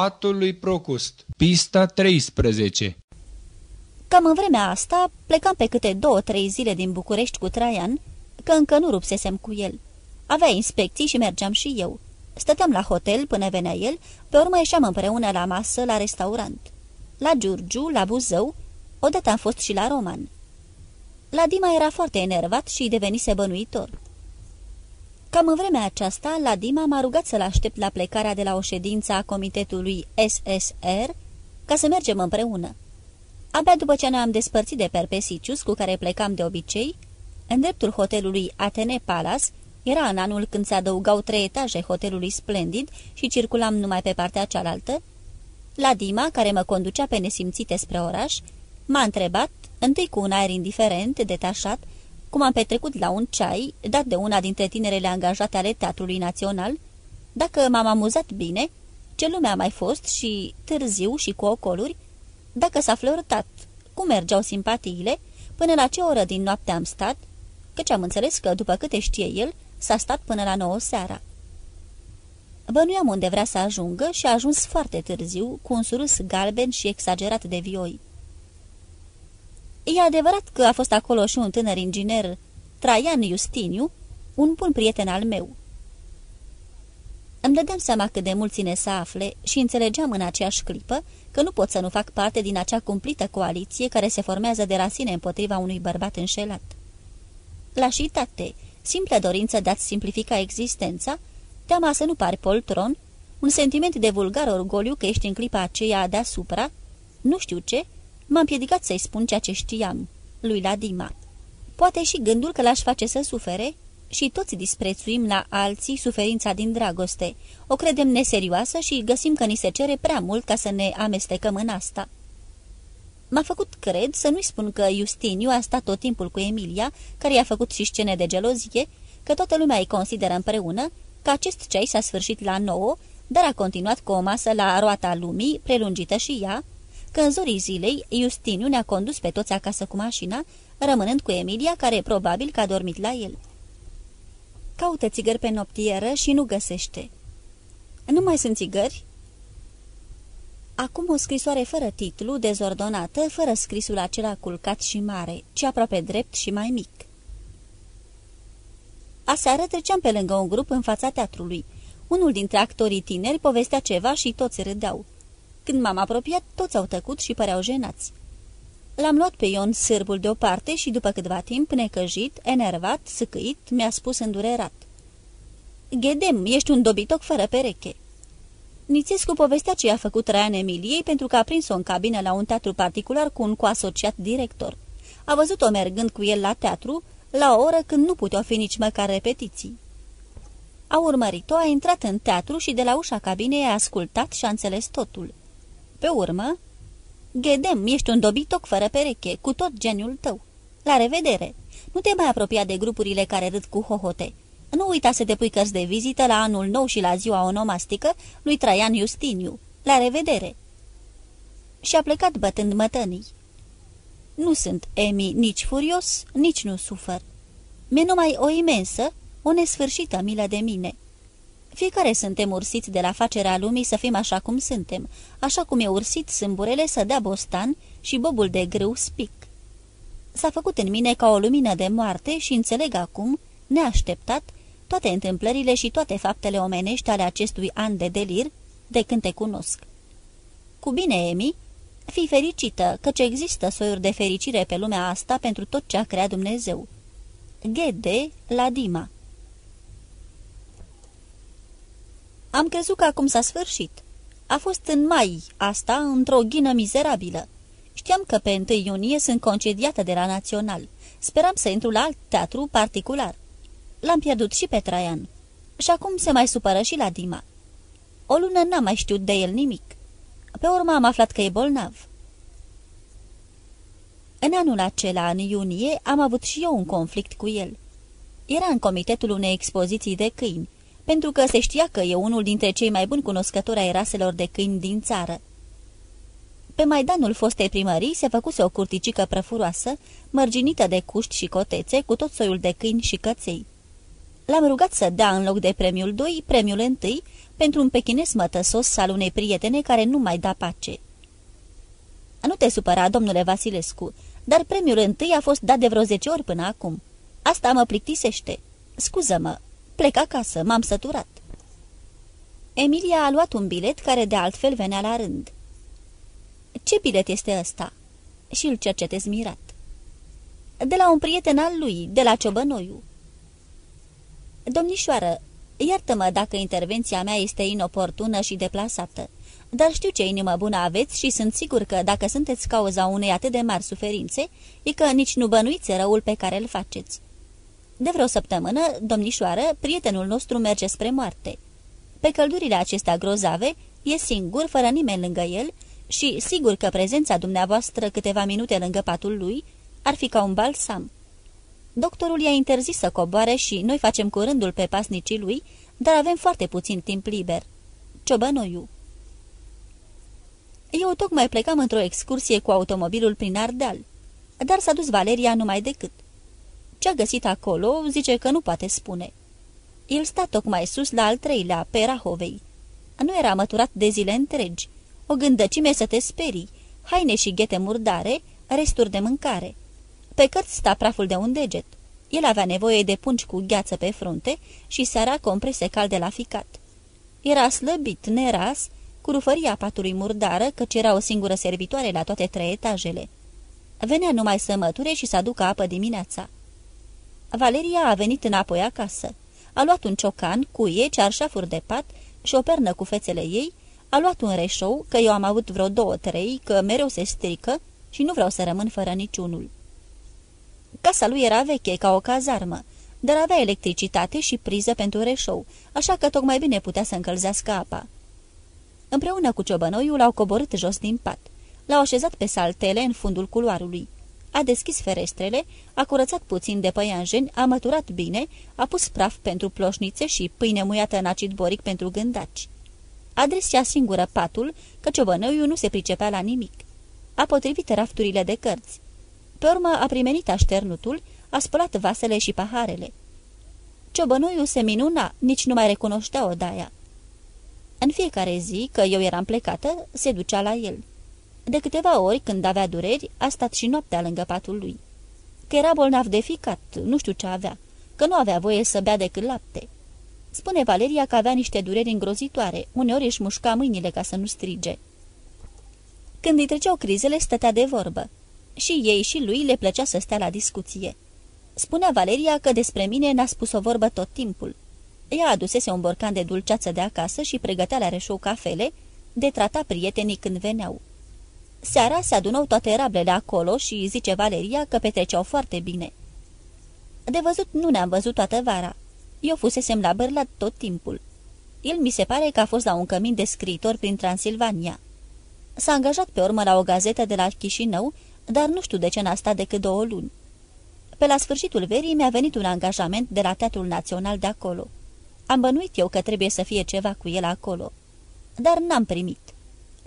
Patul lui Procust Pista 13 Cam în vremea asta plecam pe câte două-trei zile din București cu Traian, că încă nu rupsesem cu el. Avea inspecții și mergeam și eu. Stăteam la hotel până venea el, pe urmă ieșeam împreună la masă, la restaurant. La Giurgiu, la Buzău, odată am fost și la Roman. La Dima era foarte enervat și devenise bănuitor. Cam în vremea aceasta, la Dima m-a rugat să-l aștept la plecarea de la o ședință a comitetului SSR ca să mergem împreună. Abia după ce ne-am despărțit de Perpesicius, cu care plecam de obicei, în dreptul hotelului Atene Palace, era în anul când se adăugau trei etaje hotelului splendid și circulam numai pe partea cealaltă, la Dima, care mă conducea pe nesimțite spre oraș, m-a întrebat, întâi cu un aer indiferent, detașat, cum am petrecut la un ceai, dat de una dintre tinerele angajate ale Teatrului Național, dacă m-am amuzat bine, ce lume a mai fost și târziu și cu ocoluri, dacă s-a flirtat, cum mergeau simpatiile, până la ce oră din noapte am stat, căci am înțeles că, după câte știe el, s-a stat până la nouă seara. Bănuiam unde vrea să ajungă și a ajuns foarte târziu, cu un surus galben și exagerat de vioi. E adevărat că a fost acolo și un tânăr inginer, Traian Justiniu, un bun prieten al meu. Îmi dădeam seama cât de mult ține să afle și înțelegeam în aceeași clipă că nu pot să nu fac parte din acea cumplită coaliție care se formează de rasine împotriva unui bărbat înșelat. Lașitate, simplă dorință de a-ți simplifica existența, teama să nu pari poltron, un sentiment de vulgar orgoliu că ești în clipa aceea deasupra, nu știu ce, m-am împiedicat să-i spun ceea ce știam, lui Ladima. Poate și gândul că l-aș face să sufere, și toți disprețuim la alții suferința din dragoste, o credem neserioasă și găsim că ni se cere prea mult ca să ne amestecăm în asta. M-a făcut, cred, să nu-i spun că Justiniu a stat tot timpul cu Emilia, care i-a făcut și scene de gelozie, că toată lumea îi consideră împreună, că acest ceai s-a sfârșit la nouă, dar a continuat cu o masă la roata lumii, prelungită și ea, că în zorii zilei Justiniu ne-a condus pe toți acasă cu mașina, rămânând cu Emilia, care probabil că a dormit la el. Caută țigări pe noptieră și nu găsește. Nu mai sunt țigări? Acum o scrisoare fără titlu, dezordonată, fără scrisul acela culcat și mare, ci aproape drept și mai mic. Aseară treceam pe lângă un grup în fața teatrului. Unul dintre actorii tineri povestea ceva și toți râdeau. Când m-am apropiat, toți au tăcut și păreau jenați. L-am luat pe Ion sârbul deoparte și după câtva timp, necăjit, enervat, sâcâit, mi-a spus îndurerat. Ghedem, ești un dobitoc fără pereche." Nițescu povestea ce i-a făcut Raian Emiliei pentru că a prins-o în cabină la un teatru particular cu un coasociat director. A văzut-o mergând cu el la teatru, la o oră când nu puteau fi nici măcar repetiții. A urmărit-o, a intrat în teatru și de la ușa cabinei a ascultat și a înțeles totul. Pe urmă, Ghedem, ești un dobitoc fără pereche, cu tot geniul tău. La revedere! Nu te mai apropia de grupurile care râd cu hohote. Nu uita să te pui cărți de vizită la anul nou și la ziua onomastică lui Traian Justiniu. La revedere! Și a plecat bătând mătănii. Nu sunt, Emi, nici furios, nici nu sufăr. Mi-e numai o imensă, o nesfârșită milă de mine. Fiecare suntem ursiți de la facerea lumii să fim așa cum suntem, așa cum e ursit sâmburele să dea bostan și bobul de grâu spic. S-a făcut în mine ca o lumină de moarte și înțeleg acum, neașteptat, toate întâmplările și toate faptele omenești ale acestui an de delir, de când te cunosc. Cu bine, Emi, fii fericită, căci există soiuri de fericire pe lumea asta pentru tot ce a creat Dumnezeu. Ghede la Dima Am crezut că acum s-a sfârșit. A fost în mai asta, într-o ghină mizerabilă. Știam că pe 1 iunie sunt concediată de la Național. Speram să intru la alt teatru particular. L-am pierdut și pe Traian. Și acum se mai supără și la Dima. O lună n-am mai știut de el nimic. Pe urmă am aflat că e bolnav. În anul acela, în iunie, am avut și eu un conflict cu el. Era în comitetul unei expoziții de câini pentru că se știa că e unul dintre cei mai buni cunoscători ai raselor de câini din țară. Pe maidanul fostei primării se făcuse o curticică prăfuroasă, mărginită de cuști și cotețe, cu tot soiul de câini și căței. L-am rugat să dea în loc de premiul 2, premiul 1, pentru un pechines mătăsos al unei prietene care nu mai da pace. Nu te supăra, domnule Vasilescu, dar premiul întâi a fost dat de vreo zece ori până acum. Asta mă plictisește. Scuză-mă, plec acasă, m-am săturat. Emilia a luat un bilet care de altfel venea la rând. Ce bilet este ăsta?" Și îl cercetez mirat. De la un prieten al lui, de la Ciobănoiu." Domnișoară, iartă-mă dacă intervenția mea este inoportună și deplasată, dar știu ce inimă bună aveți și sunt sigur că dacă sunteți cauza unei atât de mari suferințe, e că nici nu bănuiți răul pe care îl faceți. De vreo săptămână, domnișoară, prietenul nostru merge spre moarte. Pe căldurile acestea grozave, e singur, fără nimeni lângă el, și sigur că prezența dumneavoastră câteva minute lângă patul lui ar fi ca un balsam. Doctorul i-a interzis să coboare și noi facem curândul pe pasnicii lui, dar avem foarte puțin timp liber. Ciobănoiu Eu tocmai plecam într-o excursie cu automobilul prin Ardeal, dar s-a dus Valeria numai decât. Ce-a găsit acolo, zice că nu poate spune. El sta tocmai sus la al treilea, pe Rahovei. Nu era măturat de zile întregi. O gândăcime să te sperii, haine și ghete murdare, resturi de mâncare. Pe cărți sta praful de un deget. El avea nevoie de pungi cu gheață pe frunte și seara comprese calde la ficat. Era slăbit, neras, cu rufăria patului murdară, căci era o singură servitoare la toate trei etajele. Venea numai să măture și să aducă apă dimineața. Valeria a venit înapoi acasă. A luat un ciocan, cuie, cearșafuri de pat și o pernă cu fețele ei, a luat un reșou, că eu am avut vreo două-trei, că mereu se strică și nu vreau să rămân fără niciunul. Casa lui era veche, ca o cazarmă, dar avea electricitate și priză pentru reșou, așa că tocmai bine putea să încălzească apa. Împreună cu ciobănoiul l-au coborât jos din pat. L-au așezat pe saltele în fundul culoarului a deschis ferestrele, a curățat puțin de păianjeni, a măturat bine, a pus praf pentru ploșnițe și pâine muiată în acid boric pentru gândaci. A ea singură patul, că ciobănăiul nu se pricepea la nimic. A potrivit rafturile de cărți. Pe urmă a primenit așternutul, a spălat vasele și paharele. Ciobănoiul se minuna, nici nu mai recunoștea odaia. În fiecare zi, că eu eram plecată, se ducea la el. De câteva ori, când avea dureri, a stat și noaptea lângă patul lui. Că era bolnav de ficat, nu știu ce avea, că nu avea voie să bea decât lapte. Spune Valeria că avea niște dureri îngrozitoare, uneori își mușca mâinile ca să nu strige. Când îi treceau crizele, stătea de vorbă. Și ei și lui le plăcea să stea la discuție. Spunea Valeria că despre mine n-a spus o vorbă tot timpul. Ea adusese un borcan de dulceață de acasă și pregătea la reșou cafele, de trata prietenii când veneau. Seara se adunau toate rablele acolo și zice Valeria că petreceau foarte bine. De văzut nu ne-am văzut toată vara. Eu fusesem la Bărlat tot timpul. El mi se pare că a fost la un cămin de scriitor prin Transilvania. S-a angajat pe urmă la o gazetă de la Chișinău, dar nu știu de ce n-a stat decât două luni. Pe la sfârșitul verii mi-a venit un angajament de la Teatrul Național de acolo. Am bănuit eu că trebuie să fie ceva cu el acolo. Dar n-am primit.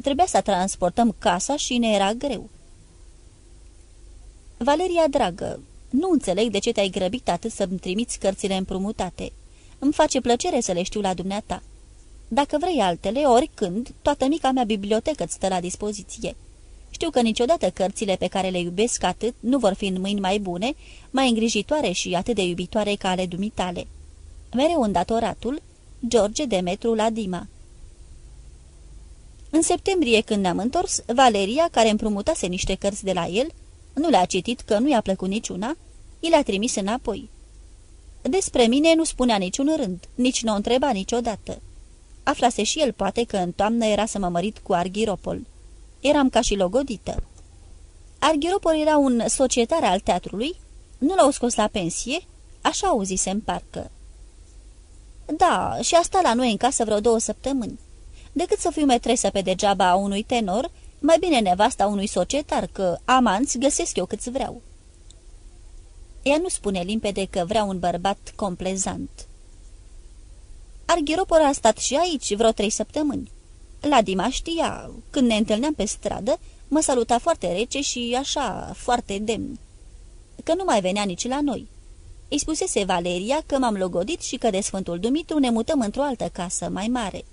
Trebuia să transportăm casa și ne era greu. Valeria, dragă, nu înțeleg de ce te-ai grăbit atât să-mi trimiți cărțile împrumutate. Îmi face plăcere să le știu la dumneata. Dacă vrei altele, oricând, toată mica mea bibliotecă îți stă la dispoziție. Știu că niciodată cărțile pe care le iubesc atât nu vor fi în mâini mai bune, mai îngrijitoare și atât de iubitoare ca ale dumitale. Mereu îndatoratul, George Demetru Ladima în septembrie, când ne-am întors, Valeria, care împrumutase niște cărți de la el, nu le-a citit că nu i-a plăcut niciuna, i le-a trimis înapoi. Despre mine nu spunea niciun rând, nici nu o întreba niciodată. Aflase și el poate că în toamnă era să mă mărit cu Arghiropol. Eram ca și logodită. Arghiropol era un societar al teatrului, nu l-au scos la pensie, așa auzise în parcă. Da, și asta la noi în casă vreo două săptămâni decât să fiu metresă pe degeaba a unui tenor, mai bine nevasta unui societar, că amanți găsesc eu câți vreau. Ea nu spune limpede că vrea un bărbat complezant. Arghiropor a stat și aici vreo trei săptămâni. La Dima știa, când ne întâlneam pe stradă, mă saluta foarte rece și așa, foarte demn. Că nu mai venea nici la noi. Îi spusese Valeria că m-am logodit și că de Sfântul Dumitru ne mutăm într-o altă casă, mai mare.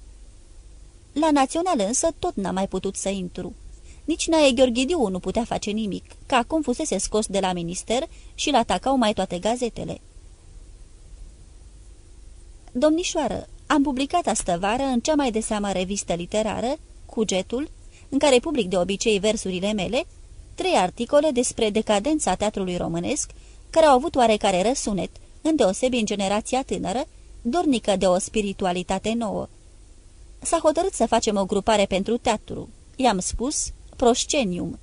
La național însă tot n-am mai putut să intru. Nici Nae Gheorghidiu nu putea face nimic, că acum fusese scos de la minister și l atacau mai toate gazetele. Domnișoară, am publicat astăvară în cea mai de seamă revistă literară, Cugetul, în care public de obicei versurile mele, trei articole despre decadența teatrului românesc, care au avut oarecare răsunet, îndeosebi în generația tânără, dornică de o spiritualitate nouă. S-a hotărât să facem o grupare pentru teatru. I-am spus Proscenium.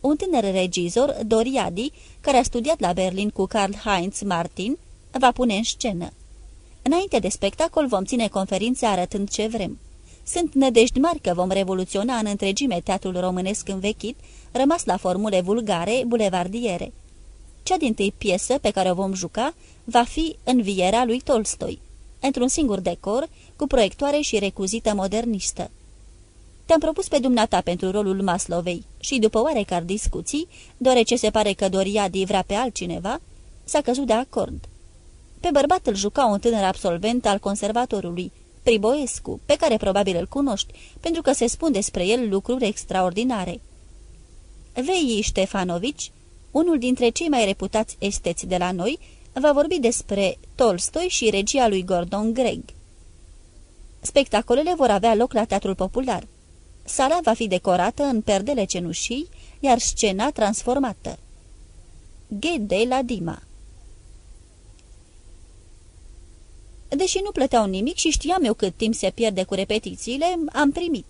Un tânăr regizor, Doriadi, care a studiat la Berlin cu Karl Heinz Martin, va pune în scenă. Înainte de spectacol vom ține conferințe arătând ce vrem. Sunt nădejdi mari că vom revoluționa în întregime teatrul românesc învechit, rămas la formule vulgare, bulevardiere. Cea din tâi piesă pe care o vom juca va fi Învierea lui Tolstoi, într-un singur decor, cu proiectoare și recuzită modernistă. Te-am propus pe dumneata pentru rolul Maslovei și, după oarecare discuții, deoarece se pare că Doriadi vrea pe altcineva, s-a căzut de acord. Pe bărbat îl juca un tânăr absolvent al conservatorului, Priboescu, pe care probabil îl cunoști, pentru că se spun despre el lucruri extraordinare. Vei Ștefanovici, unul dintre cei mai reputați esteți de la noi, va vorbi despre Tolstoi și regia lui Gordon Greg. Spectacolele vor avea loc la Teatrul Popular. Sala va fi decorată în perdele cenușii, iar scena transformată. G. de la Dima Deși nu plăteau nimic și știam eu cât timp se pierde cu repetițiile, am primit.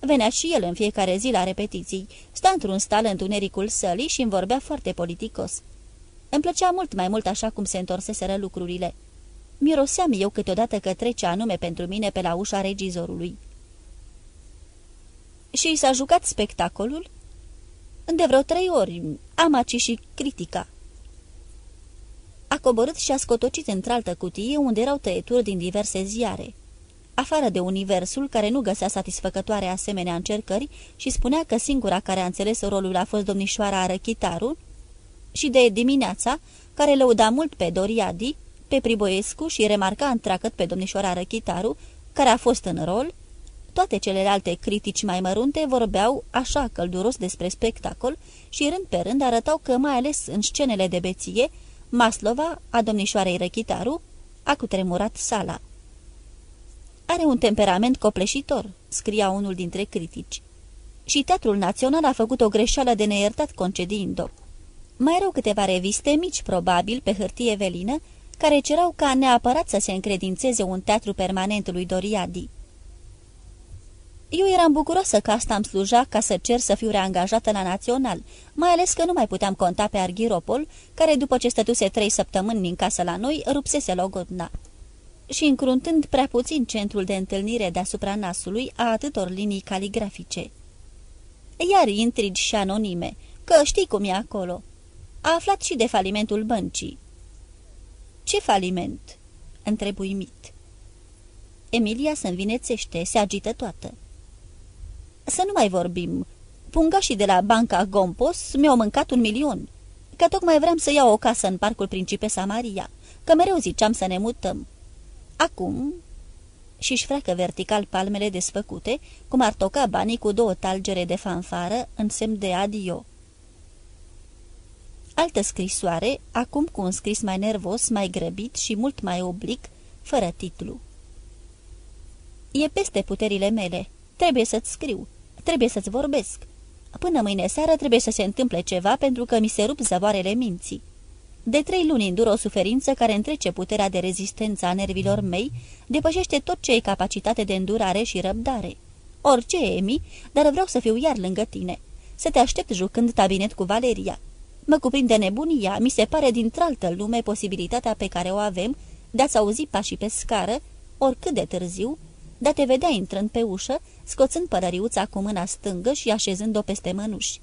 Venea și el în fiecare zi la repetiții, sta într-un stal întunericul sălii și îmi vorbea foarte politicos. Îmi plăcea mult mai mult așa cum se întorseseră lucrurile. Miroseam eu câteodată că trece anume pentru mine pe la ușa regizorului. Și i s-a jucat spectacolul? De vreo trei ori, amaci și critica. A coborât și a scotocit într-altă cutie unde erau tăieturi din diverse ziare. Afară de universul, care nu găsea satisfăcătoare asemenea încercări și spunea că singura care a înțeles rolul a fost domnișoara Arăchitaru, și de dimineața, care lăuda mult pe Doriadi, pe Priboescu și remarca întreagăt pe domnișoara Răchitaru, care a fost în rol, toate celelalte critici mai mărunte vorbeau așa călduros despre spectacol și rând pe rând arătau că, mai ales în scenele de beție, Maslova, a domnișoarei Răchitaru, a cutremurat sala. Are un temperament copleșitor, scria unul dintre critici. Și Teatrul Național a făcut o greșeală de neiertat concediind-o. Mai erau câteva reviste mici, probabil, pe hârtie velină, care cerau ca neapărat să se încredințeze un teatru permanent lui Doriadi. Eu eram bucuroasă că asta îmi sluja ca să cer să fiu reangajată la Național, mai ales că nu mai puteam conta pe Arghiropol, care după ce stătuse trei săptămâni în casă la noi, rupsese logodna. Și încruntând prea puțin centrul de întâlnire deasupra nasului a atâtor linii caligrafice. Iar intrigi și anonime, că știi cum e acolo. A aflat și de falimentul băncii. Ce faliment?" întrebuimit. Emilia se învinețește, se agită toată. Să nu mai vorbim. Pungașii de la banca Gompos mi-au mâncat un milion. Că tocmai vreau să iau o casă în parcul Principesa Maria, că mereu ziceam să ne mutăm. Acum... Și-și freacă vertical palmele desfăcute, cum ar toca banii cu două talgere de fanfară în semn de adio. Altă scrisoare, acum cu un scris mai nervos, mai grăbit și mult mai oblic, fără titlu. E peste puterile mele. Trebuie să-ți scriu. Trebuie să-ți vorbesc. Până mâine seară trebuie să se întâmple ceva pentru că mi se rup zăvoarele minții. De trei luni îndur o suferință care întrece puterea de rezistență a nervilor mei, depășește tot ce e capacitate de îndurare și răbdare. Orice, Emi, dar vreau să fiu iar lângă tine. Să te aștept jucând tabinet cu Valeria. Mă cuprinde nebunia, mi se pare dintr-altă lume posibilitatea pe care o avem de a-ți auzi pașii pe scară, oricât de târziu, de a te vedea intrând pe ușă, scoțând pălăriuța cu mâna stângă și așezând-o peste mănuși.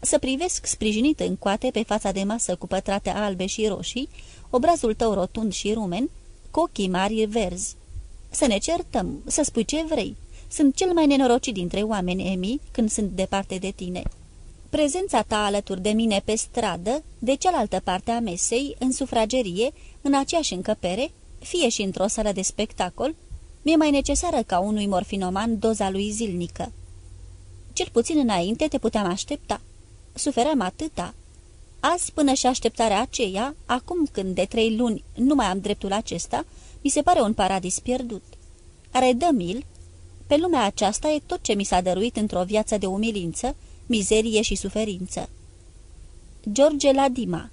Să privesc sprijinit în coate pe fața de masă cu pătrate albe și roșii, obrazul tău rotund și rumen, cu ochii mari verzi. Să ne certăm, să spui ce vrei. Sunt cel mai nenorocit dintre oameni, Emi, când sunt departe de tine. Prezența ta alături de mine pe stradă, de cealaltă parte a mesei, în sufragerie, în aceeași încăpere, fie și într-o sală de spectacol, Mi-e mai necesară ca unui morfinoman doza lui zilnică. Cel puțin înainte te puteam aștepta. Suferam atâta. Azi, până și așteptarea aceea, acum când de trei luni nu mai am dreptul acesta, mi se pare un paradis pierdut. Redă-mi-l, pe lumea aceasta e tot ce mi s-a dăruit într-o viață de umilință, mizerie și suferință. George Ladima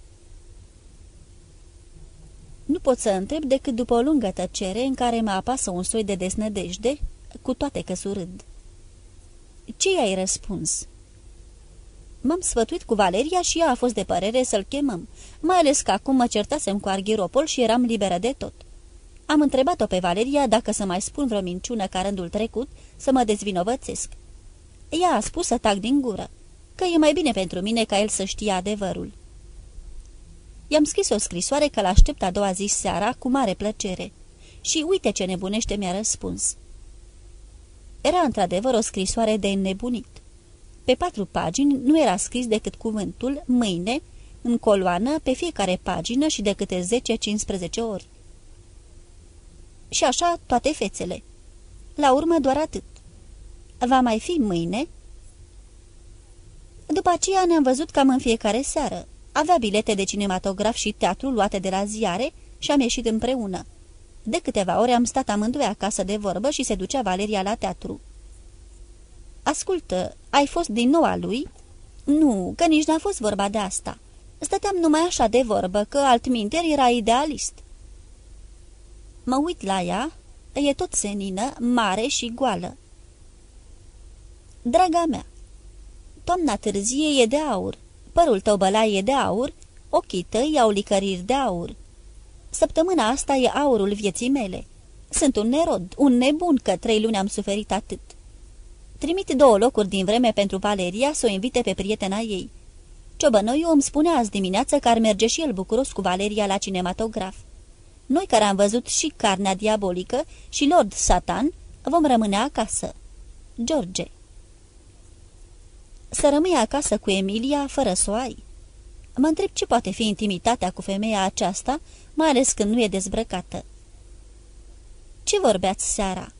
Nu pot să întreb decât după o lungă tăcere în care mă apasă un soi de desnădejde, cu toate că surâd. Ce i-ai răspuns?" M-am sfătuit cu Valeria și ea a fost de părere să-l chemăm, mai ales că acum mă certasem cu Arghiropol și eram liberă de tot. Am întrebat-o pe Valeria dacă să mai spun vreo minciună ca rândul trecut, să mă dezvinovățesc. Ea a spus să tac din gură, că e mai bine pentru mine ca el să știe adevărul. I-am scris o scrisoare că l-aștept a doua zi seara cu mare plăcere. Și uite ce nebunește mi-a răspuns. Era într-adevăr o scrisoare de nebunit. Pe patru pagini nu era scris decât cuvântul mâine, în coloană, pe fiecare pagină și de câte 10-15 ori. Și așa toate fețele. La urmă doar atât. Va mai fi mâine? După aceea ne-am văzut cam în fiecare seară. Avea bilete de cinematograf și teatru luate de la ziare și am ieșit împreună. De câteva ore am stat amândoi acasă de vorbă și se ducea Valeria la teatru. Ascultă, ai fost din nou a lui?" Nu, că nici n-a fost vorba de asta. Stăteam numai așa de vorbă, că altminter era idealist." Mă uit la ea, e tot senină, mare și goală. Draga mea, toamna târzie e de aur, părul tău bălaie e de aur, ochii tăi au licăriri de aur. Săptămâna asta e aurul vieții mele. Sunt un nerod, un nebun că trei luni am suferit atât. Trimit două locuri din vreme pentru Valeria să o invite pe prietena ei. Ciobănoiu îmi spunea azi dimineață că ar merge și el bucuros cu Valeria la cinematograf. Noi care am văzut și carnea diabolică și Lord Satan vom rămâne acasă. George Să rămâi acasă cu Emilia fără să o ai. Mă întreb ce poate fi intimitatea cu femeia aceasta, mai ales când nu e dezbrăcată. Ce vorbeați seara?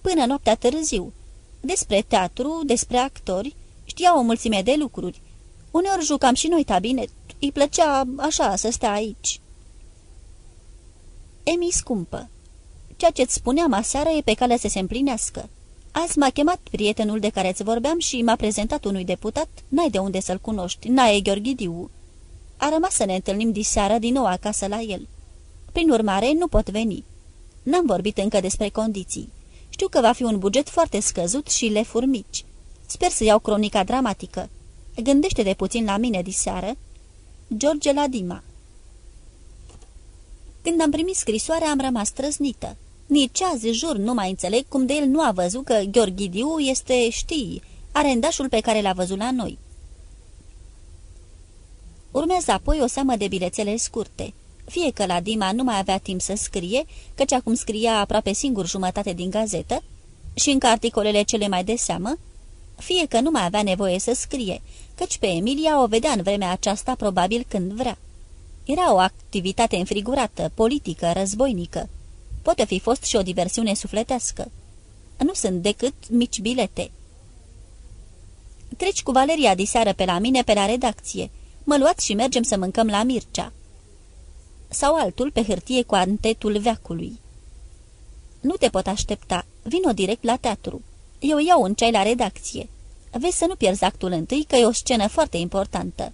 Până noaptea târziu. Despre teatru, despre actori, știa o mulțime de lucruri. Uneori jucam și noi tabinet. Îi plăcea așa să stea aici. Emi scumpă. Ceea ce-ți spuneam aseară e pe cale să se împlinească. Azi m-a chemat prietenul de care îți vorbeam și m-a prezentat unui deputat, n-ai de unde să-l cunoști, n-ai Gheorghidiu. A rămas să ne întâlnim diseară din nou acasă la el. Prin urmare, nu pot veni. N-am vorbit încă despre condiții. Știu că va fi un buget foarte scăzut și lefuri mici. Sper să iau cronica dramatică. Gândește-te puțin la mine diseară. George Ladima Când am primit scrisoarea, am rămas trăznită. Nici azi, jur, nu mai înțeleg cum de el nu a văzut că Gheorghidiu este, știi, arendașul pe care l-a văzut la noi. Urmează apoi o seamă de bilețele scurte. Fie că la Dima nu mai avea timp să scrie, căci acum scria aproape singur jumătate din gazetă, și încă articolele cele mai de seamă, fie că nu mai avea nevoie să scrie, căci pe Emilia o vedea în vremea aceasta probabil când vrea. Era o activitate înfrigurată, politică, războinică. Poate fi fost și o diversiune sufletească. Nu sunt decât mici bilete. Treci cu Valeria diseară pe la mine pe la redacție. Mă luați și mergem să mâncăm la Mircea. Sau altul pe hârtie cu antetul veacului. Nu te pot aștepta. Vino direct la teatru. Eu iau un ceai la redacție. Vezi să nu pierzi actul întâi, că e o scenă foarte importantă.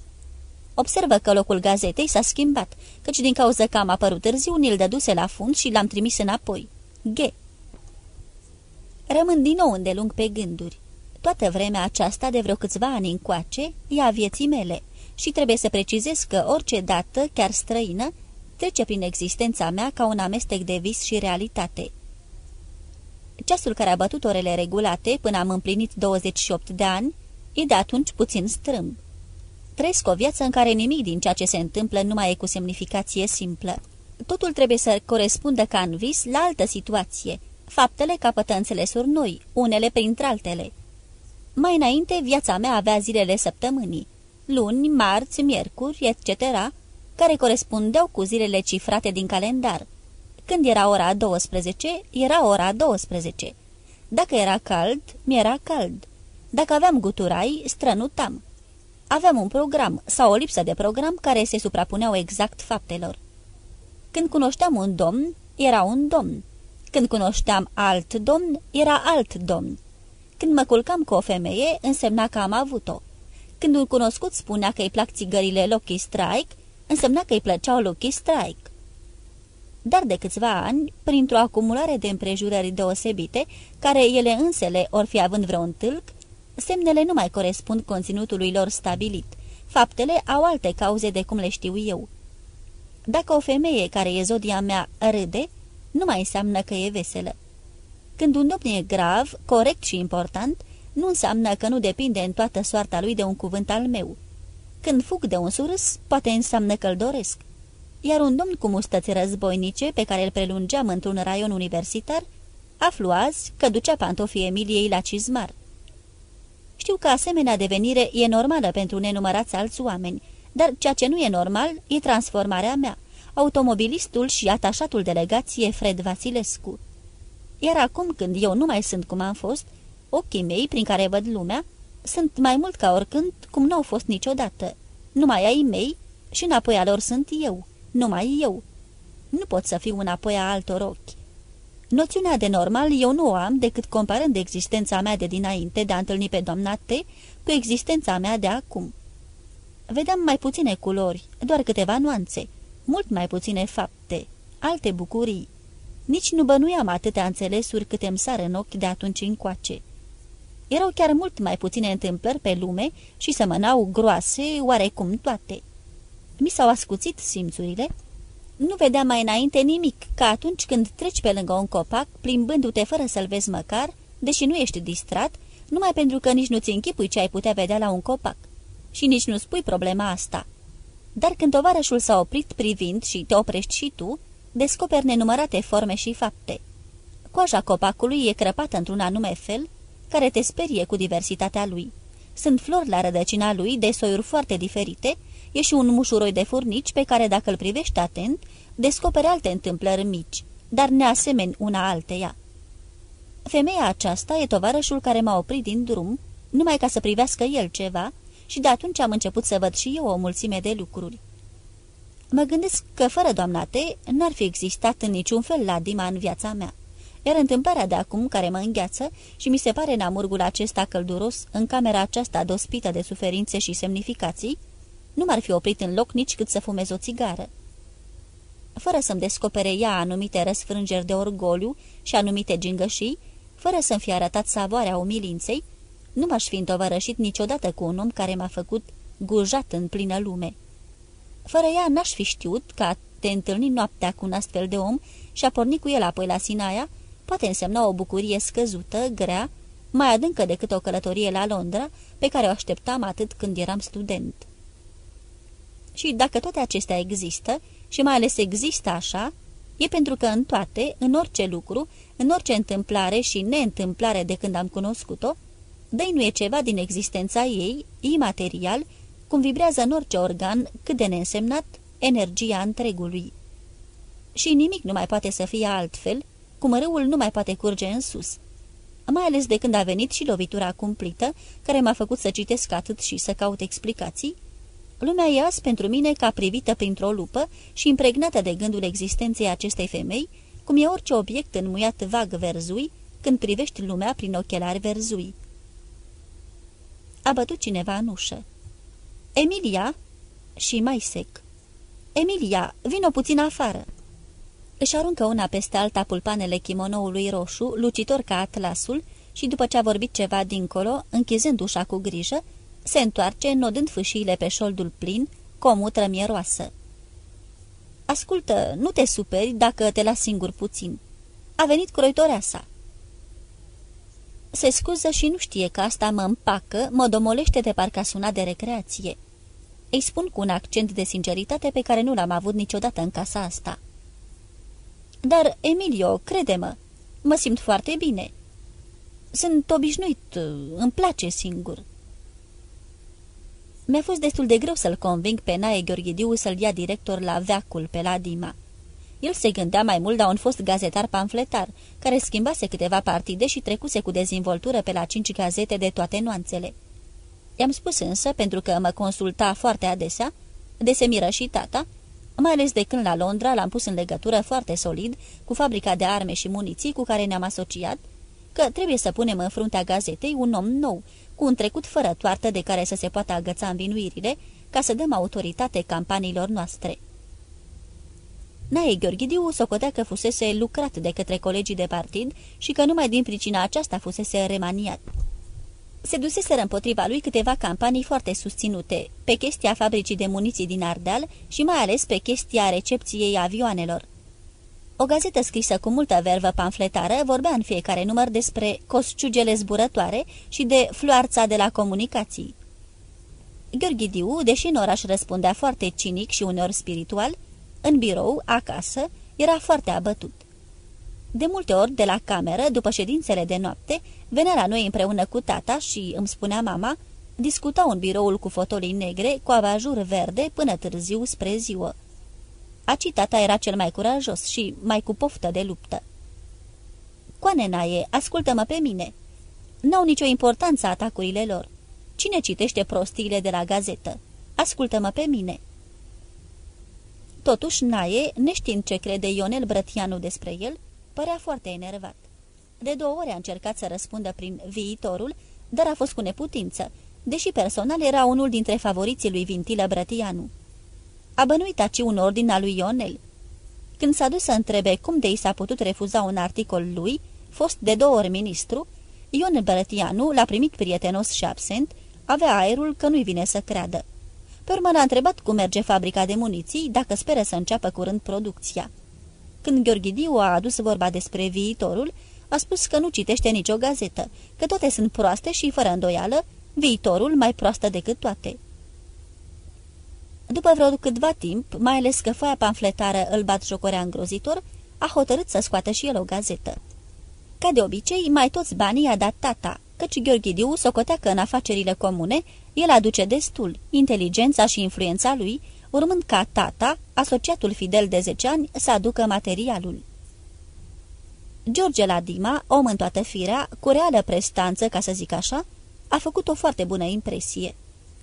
Observă că locul gazetei s-a schimbat, căci din cauza că am apărut târziu, ni-l dăduse la fund și l-am trimis înapoi. G. Rămân din nou îndelung pe gânduri. Toată vremea aceasta, de vreo câțiva ani încoace, e a vieții mele și trebuie să precizez că orice dată, chiar străină, trece prin existența mea ca un amestec de vis și realitate. Ceasul care a bătut orele regulate până am împlinit 28 de ani e de atunci puțin strâmb. Trăiesc o viață în care nimic din ceea ce se întâmplă nu mai e cu semnificație simplă. Totul trebuie să corespundă ca în vis la altă situație. Faptele capătă înțelesuri noi, unele printre altele. Mai înainte, viața mea avea zilele săptămânii, luni, marți, miercuri, etc., care corespundeau cu zilele cifrate din calendar. Când era ora 12, era ora 12. Dacă era cald, mi-era cald. Dacă aveam guturai, strănutam. Aveam un program sau o lipsă de program care se suprapuneau exact faptelor. Când cunoșteam un domn, era un domn. Când cunoșteam alt domn, era alt domn. Când mă culcam cu o femeie, însemna că am avut-o. Când un cunoscut spunea că îi plac țigările Lucky Strike, însemna că îi plăceau Lucky Strike. Dar de câțiva ani, printr-o acumulare de împrejurări deosebite, care ele însele or fi având vreun tâlc, semnele nu mai corespund conținutului lor stabilit. Faptele au alte cauze de cum le știu eu. Dacă o femeie care e zodia mea râde, nu mai înseamnă că e veselă. Când un domn e grav, corect și important, nu înseamnă că nu depinde în toată soarta lui de un cuvânt al meu. Când fug de un surâs, poate înseamnă că-l doresc. Iar un domn cu mustăți războinice, pe care îl prelungeam într-un raion universitar, aflu azi că ducea pantofii Emiliei la cizmar. Știu că asemenea devenire e normală pentru nenumărați alți oameni, dar ceea ce nu e normal e transformarea mea, automobilistul și atașatul delegație Fred Vasilescu. Iar acum când eu nu mai sunt cum am fost, ochii mei prin care văd lumea sunt mai mult ca oricând cum nu au fost niciodată. Numai ai mei și înapoi a lor sunt eu, numai eu. Nu pot să fiu înapoi a altor ochi. Noțiunea de normal eu nu o am decât comparând existența mea de dinainte de a întâlni pe doamna T cu existența mea de acum. Vedeam mai puține culori, doar câteva nuanțe, mult mai puține fapte, alte bucurii. Nici nu bănuiam atâtea înțelesuri câte îmi sar în ochi de atunci încoace. Erau chiar mult mai puține întâmplări pe lume și semănau groase, oarecum toate. Mi s-au ascuțit simțurile. Nu vedeam mai înainte nimic, ca atunci când treci pe lângă un copac, plimbându-te fără să-l vezi măcar, deși nu ești distrat, numai pentru că nici nu-ți închipui ce ai putea vedea la un copac. Și nici nu spui problema asta. Dar când tovarășul s-a oprit privind și te oprești și tu, descoperi nenumărate forme și fapte. Coaja copacului e crăpată într-un anume fel, care te sperie cu diversitatea lui. Sunt flori la rădăcina lui de soiuri foarte diferite, e și un mușuroi de furnici pe care, dacă îl privești atent, descoperi alte întâmplări mici, dar neasemeni una alteia. Femeia aceasta e tovarășul care m-a oprit din drum, numai ca să privească el ceva, și de atunci am început să văd și eu o mulțime de lucruri. Mă gândesc că fără doamna T n-ar fi existat în niciun fel la Dima în viața mea. Iar întâmplarea de acum care mă îngheață și mi se pare în amurgul acesta călduros, în camera aceasta dospită de suferințe și semnificații, nu m-ar fi oprit în loc nici cât să fumez o țigară. Fără să-mi descopere ea anumite răsfrângeri de orgoliu și anumite gingășii, fără să-mi fi arătat savoarea umilinței, nu m-aș fi întovărășit niciodată cu un om care m-a făcut gujat în plină lume. Fără ea n-aș fi știut că a te întâlni noaptea cu un astfel de om și a porni cu el apoi la Sinaia, poate însemna o bucurie scăzută, grea, mai adâncă decât o călătorie la Londra, pe care o așteptam atât când eram student. Și dacă toate acestea există, și mai ales există așa, e pentru că în toate, în orice lucru, în orice întâmplare și neîntâmplare de când am cunoscut-o, dăinuie ceva din existența ei, imaterial, cum vibrează în orice organ, cât de neînsemnat, energia întregului. Și nimic nu mai poate să fie altfel, cum râul nu mai poate curge în sus. Mai ales de când a venit și lovitura cumplită, care m-a făcut să citesc atât și să caut explicații, lumea e azi pentru mine ca privită printr-o lupă și impregnată de gândul existenței acestei femei, cum e orice obiect înmuiat vag verzui, când privești lumea prin ochelari verzui. A bătut cineva în ușă. Emilia? Și mai sec. Emilia, vino puțin afară. Își aruncă una peste alta pulpanele chimonoului roșu, lucitor ca atlasul, și după ce a vorbit ceva dincolo, închizând ușa cu grijă, se întoarce, nodând fâșiile pe șoldul plin, cu o mutră mieroasă. Ascultă, nu te superi dacă te las singur puțin. A venit croitorea sa. Se scuză și nu știe că asta mă împacă, mă domolește de parcă a sunat de recreație. Îi spun cu un accent de sinceritate pe care nu l-am avut niciodată în casa asta. Dar, Emilio, crede-mă, mă simt foarte bine. Sunt obișnuit, îmi place singur. Mi-a fost destul de greu să-l conving pe Nae Gheorghidiu să-l ia director la veacul pe la Dima. El se gândea mai mult la un fost gazetar pamfletar, care schimbase câteva partide și trecuse cu dezvoltură pe la cinci gazete de toate nuanțele. I-am spus însă, pentru că mă consulta foarte adesea, de se miră și tata, mai ales de când la Londra l-am pus în legătură foarte solid cu fabrica de arme și muniții cu care ne-am asociat, că trebuie să punem în fruntea gazetei un om nou, cu un trecut fără toartă de care să se poată agăța învinuirile, ca să dăm autoritate campaniilor noastre. Nae Gheorghidiu socotea că fusese lucrat de către colegii de partid și că numai din pricina aceasta fusese remaniat. Se duseseră împotriva lui câteva campanii foarte susținute, pe chestia fabricii de muniții din Ardeal și mai ales pe chestia recepției avioanelor. O gazetă scrisă cu multă vervă pamfletară vorbea în fiecare număr despre cosciugele zburătoare și de floarța de la comunicații. Gheorghidiu, deși în oraș răspundea foarte cinic și uneori spiritual, în birou, acasă, era foarte abătut. De multe ori, de la cameră, după ședințele de noapte, venea la noi împreună cu tata și, îmi spunea mama, discutau în biroul cu fotolii negre, cu abajur verde, până târziu spre ziua. Aci tata era cel mai curajos și mai cu poftă de luptă. Coane Naie, ascultă-mă pe mine. N-au nicio importanță atacurile lor. Cine citește prostiile de la gazetă? Ascultă-mă pe mine." Totuși, Naie, neștiind ce crede Ionel Brătianu despre el, părea foarte enervat. De două ori a încercat să răspundă prin viitorul, dar a fost cu neputință, deși personal era unul dintre favoriții lui Vintilă Brătianu. A bănuit aci un ordin al lui Ionel. Când s-a dus să întrebe cum de i s-a putut refuza un articol lui, fost de două ori ministru, Ion Brătianu l-a primit prietenos și absent, avea aerul că nu-i vine să creadă. Pe urmă l-a întrebat cum merge fabrica de muniții, dacă speră să înceapă curând producția. Când Gheorghidiu a adus vorba despre viitorul, a spus că nu citește nicio gazetă, că toate sunt proaste și, fără îndoială, viitorul mai proastă decât toate. După vreo câtva timp, mai ales că foaia pamfletară îl bat jocorea îngrozitor, a hotărât să scoată și el o gazetă. Ca de obicei, mai toți banii a dat tata, căci Gheorghidiu socotea că în afacerile comune el aduce destul, inteligența și influența lui, urmând ca tata, asociatul fidel de 10 ani, să aducă materialul. George Ladima, om în toată firea, cu reală prestanță, ca să zic așa, a făcut o foarte bună impresie.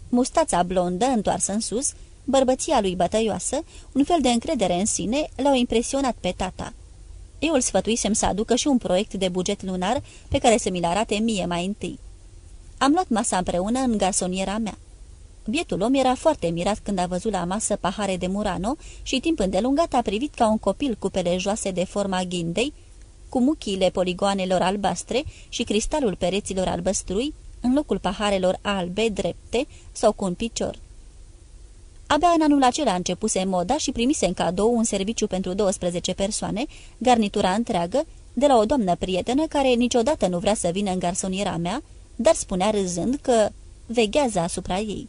Mustața blondă, întoarsă în sus, bărbăția lui bătăioasă, un fel de încredere în sine, l-au impresionat pe tata. Eu îl sfătuisem să aducă și un proiect de buget lunar pe care să mi-l arate mie mai întâi. Am luat masa împreună în garsoniera mea. Bietul om era foarte mirat când a văzut la masă pahare de Murano și timp îndelungat a privit ca un copil cupele joase de forma ghindei, cu muchiile poligoanelor albastre și cristalul pereților albăstrui, în locul paharelor albe, drepte sau cu un picior. Abia în anul acela începuse moda și primise în cadou un serviciu pentru 12 persoane, garnitura întreagă, de la o doamnă prietenă care niciodată nu vrea să vină în garsoniera mea, dar spunea râzând că veghează asupra ei.